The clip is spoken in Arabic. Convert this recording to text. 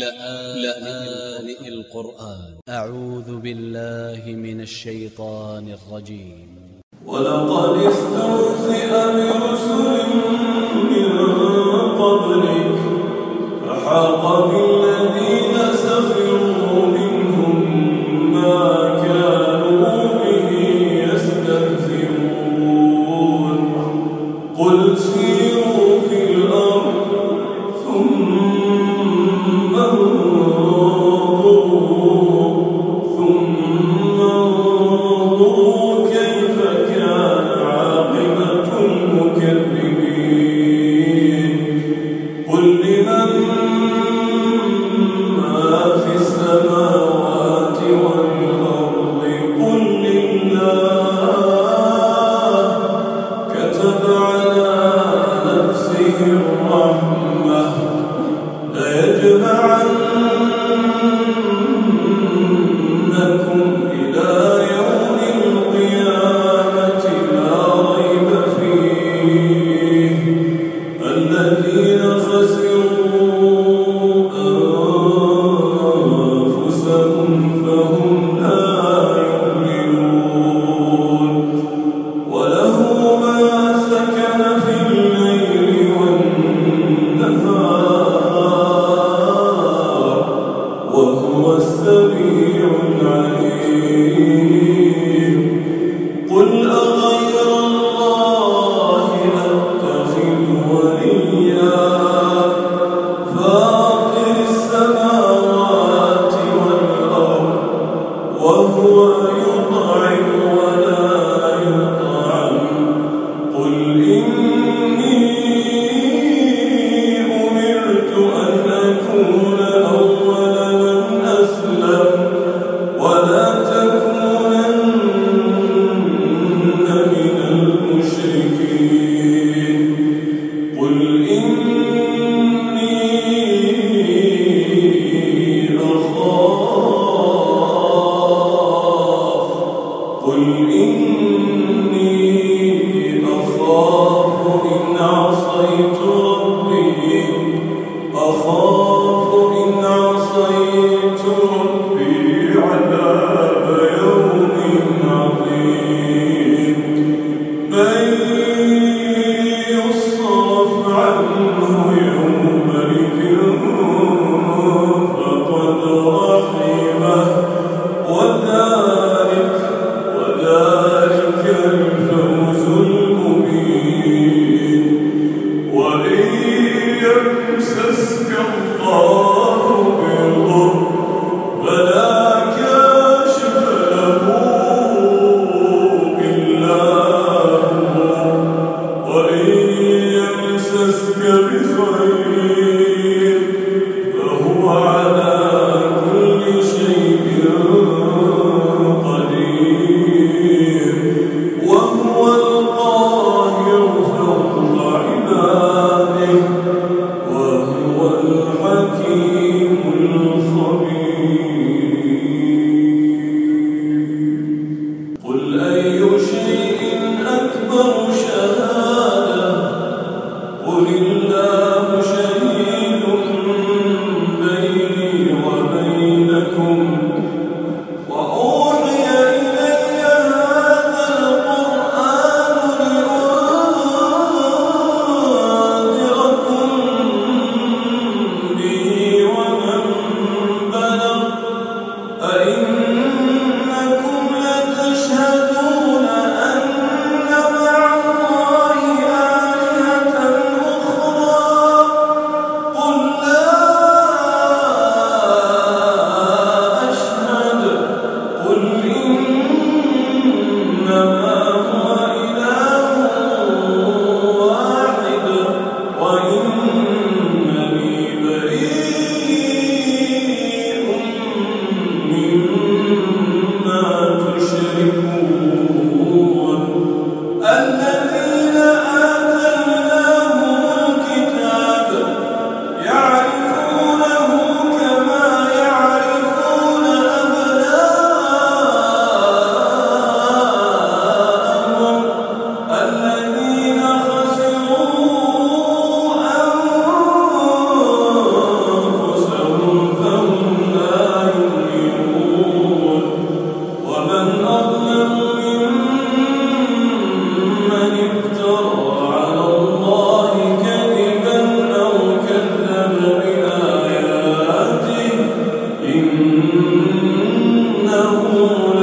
لآن القرآن. أ ع و ذ ب ا ل ل ه من ا ل ش ي ط ا ن ا ل ر ج ي م و ل ق د استهزئ برسل من قبلك فحاق بالذين سخروا منهم ما كانوا به يستهزئون. قل سيروا الله الْمُؤْمِنِينَ يَعْلَمُونَ